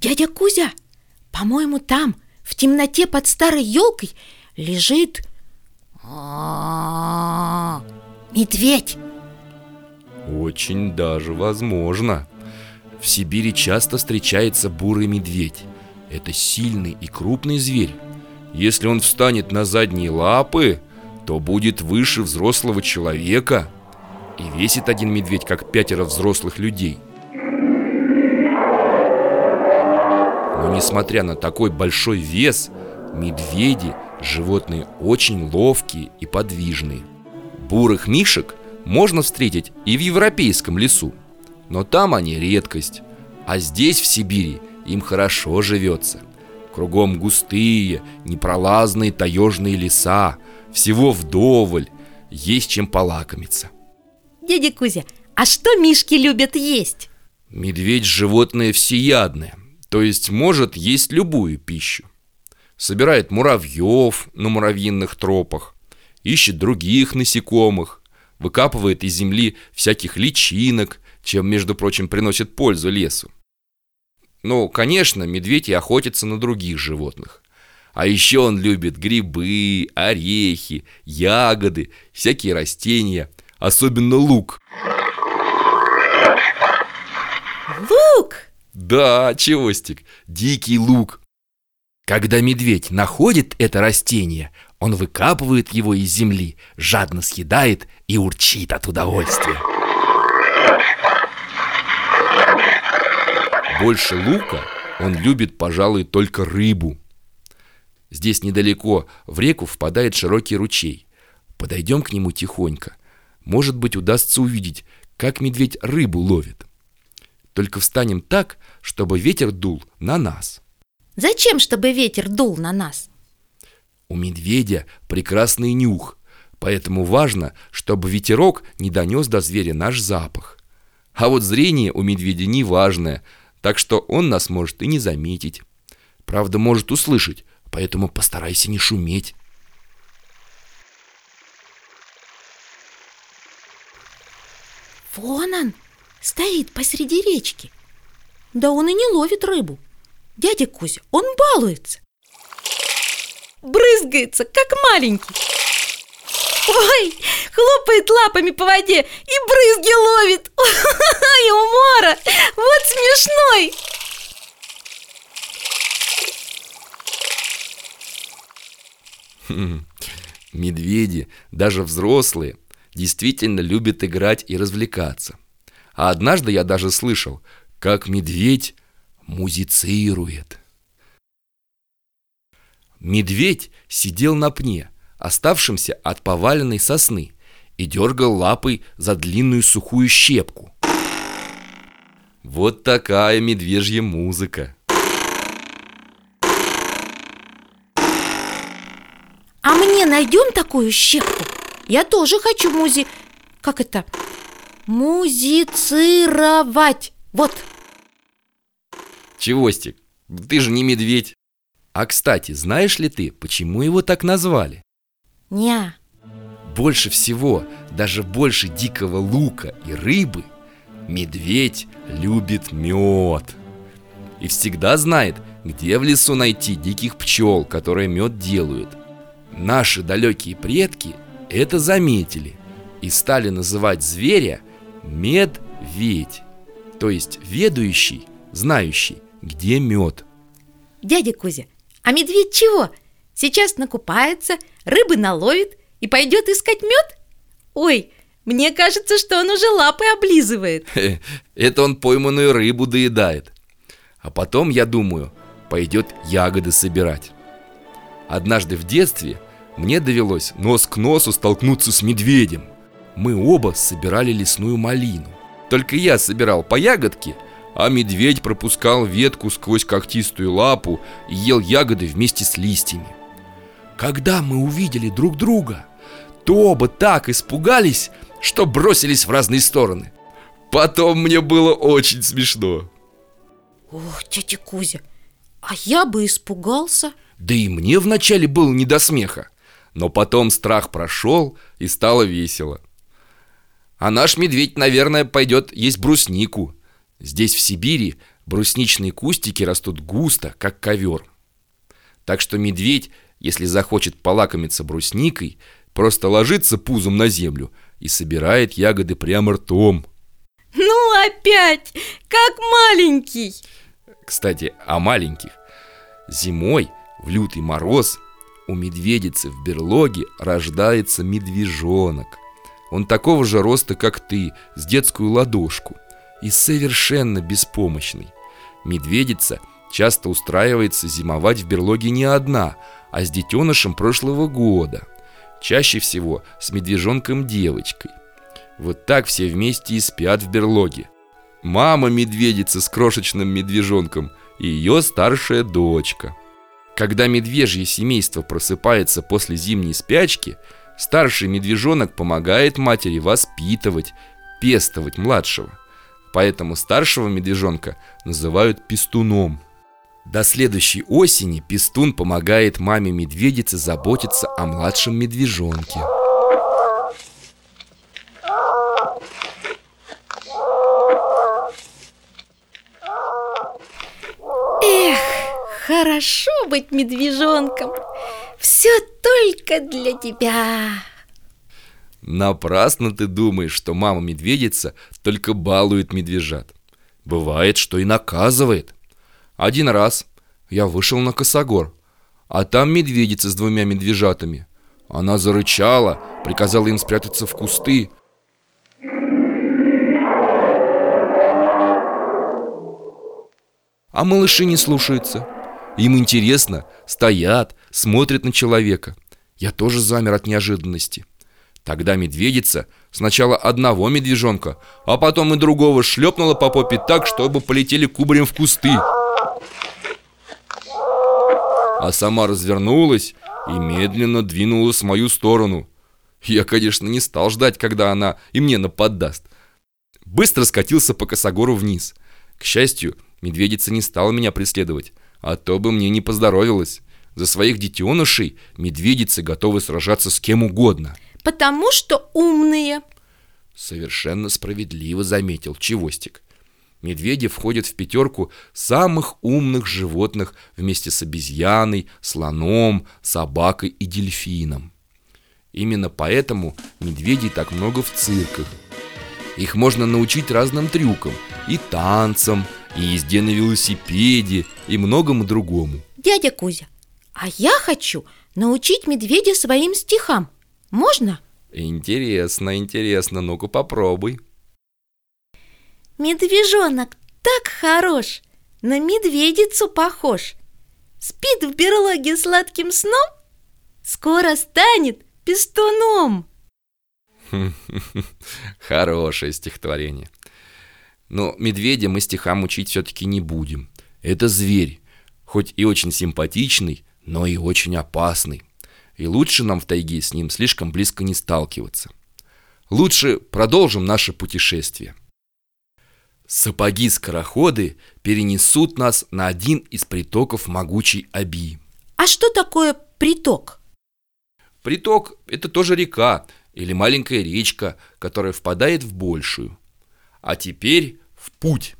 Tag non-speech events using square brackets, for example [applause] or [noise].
Дядя Кузя, по-моему, там, в темноте под старой елкой, лежит медведь. Очень даже возможно. В Сибири часто встречается бурый медведь. Это сильный и крупный зверь. Если он встанет на задние лапы, то будет выше взрослого человека. И весит один медведь, как пятеро взрослых людей. Несмотря на такой большой вес, медведи – животные очень ловкие и подвижные. Бурых мишек можно встретить и в европейском лесу, но там они редкость, а здесь, в Сибири, им хорошо живется. Кругом густые, непролазные таежные леса, всего вдоволь, есть чем полакомиться. Дядя Кузя, а что мишки любят есть? Медведь – животное всеядное, то есть может есть любую пищу. Собирает муравьев на муравьиных тропах, ищет других насекомых, выкапывает из земли всяких личинок, чем, между прочим, приносит пользу лесу. Ну, конечно, медведь и охотится на других животных. А еще он любит грибы, орехи, ягоды, всякие растения, особенно лук. Да, Чевостик, дикий лук. Когда медведь находит это растение, он выкапывает его из земли, жадно съедает и урчит от удовольствия. Больше лука он любит, пожалуй, только рыбу. Здесь недалеко в реку впадает широкий ручей. Подойдем к нему тихонько. Может быть, удастся увидеть, как медведь рыбу ловит. Только встанем так, чтобы ветер дул на нас. Зачем, чтобы ветер дул на нас? У медведя прекрасный нюх, поэтому важно, чтобы ветерок не донес до зверя наш запах. А вот зрение у медведя неважное – так что он нас может и не заметить. Правда, может услышать, поэтому постарайся не шуметь. Вон он, стоит посреди речки. Да он и не ловит рыбу. Дядя Кузя, он балуется. Брызгается, как маленький. Ой, хлопает лапами по воде и брызги ловит. Ой, умора, вот смешной. Медведи, даже взрослые, действительно любят играть и развлекаться. А однажды я даже слышал, как медведь музицирует. Медведь сидел на пне, оставшимся от поваленной сосны, и дергал лапой за длинную сухую щепку. Вот такая медвежья музыка. А мне найдем такую щепку? Я тоже хочу музи... Как это? Музицировать. Вот. Чевостик, ты же не медведь. А кстати, знаешь ли ты, почему его так назвали? Ня. Больше всего, даже больше дикого лука и рыбы, медведь любит мед. И всегда знает, где в лесу найти диких пчел, которые мед делают. Наши далекие предки это заметили и стали называть зверя медведь, то есть ведающий, знающий, где мед. Дядя Кузя, а медведь чего? Сейчас накупается, рыбы наловит и пойдет искать мед? Ой, мне кажется, что он уже лапы облизывает. Это он пойманную рыбу доедает. А потом, я думаю, пойдет ягоды собирать. Однажды в детстве мне довелось нос к носу столкнуться с медведем. Мы оба собирали лесную малину. Только я собирал по ягодке, а медведь пропускал ветку сквозь когтистую лапу и ел ягоды вместе с листьями. Когда мы увидели друг друга, то оба так испугались, что бросились в разные стороны. Потом мне было очень смешно. Ох, тетя Кузя, а я бы испугался. Да и мне вначале было не до смеха. Но потом страх прошел и стало весело. А наш медведь, наверное, пойдет есть бруснику. Здесь, в Сибири, брусничные кустики растут густо, как ковер. Так что медведь, если захочет полакомиться брусникой, просто ложится пузом на землю и собирает ягоды прямо ртом. Ну опять, как маленький. Кстати, о маленьких. Зимой, в лютый мороз, у медведицы в берлоге рождается медвежонок. Он такого же роста, как ты, с детскую ладошку и совершенно беспомощный. Медведица часто устраивается зимовать в берлоге не одна, а с детенышем прошлого года. Чаще всего с медвежонком-девочкой. Вот так все вместе и спят в берлоге. Мама медведица с крошечным медвежонком и ее старшая дочка. Когда медвежье семейство просыпается после зимней спячки, старший медвежонок помогает матери воспитывать, пестовать младшего. Поэтому старшего медвежонка называют пестуном. До следующей осени пестун помогает маме медведице заботиться о младшем медвежонке. Эх, хорошо быть медвежонком. Все только для тебя. Напрасно ты думаешь, что мама-медведица только балует медвежат. Бывает, что и наказывает. Один раз я вышел на косогор, а там медведица с двумя медвежатами. Она зарычала, приказала им спрятаться в кусты. А малыши не слушаются. Им интересно, стоят, смотрят на человека. Я тоже замер от неожиданности. Тогда медведица сначала одного медвежонка, а потом и другого шлепнула по попе так, чтобы полетели кубарем в кусты. А сама развернулась и медленно двинулась в мою сторону. Я, конечно, не стал ждать, когда она и мне нападаст. Быстро скатился по косогору вниз. К счастью, медведица не стала меня преследовать, а то бы мне не поздоровилось. За своих детенышей медведицы готовы сражаться с кем угодно – Потому что умные. Совершенно справедливо заметил Чевостик. Медведи входят в пятерку самых умных животных вместе с обезьяной, слоном, собакой и дельфином. Именно поэтому медведей так много в цирках. Их можно научить разным трюкам, и танцам, и езде на велосипеде, и многому другому. Дядя Кузя, а я хочу научить медведя своим стихам. Можно? Интересно, интересно, ну-ка попробуй. Медвежонок так хорош, на медведицу похож. Спит в берлоге сладким сном, скоро станет пестуном. [laughs] Хорошее стихотворение. Но медведя мы стихам учить все-таки не будем. Это зверь, хоть и очень симпатичный, но и очень опасный и лучше нам в тайге с ним слишком близко не сталкиваться. Лучше продолжим наше путешествие. Сапоги-скороходы перенесут нас на один из притоков могучей Аби. А что такое приток? Приток – это тоже река или маленькая речка, которая впадает в большую. А теперь в путь.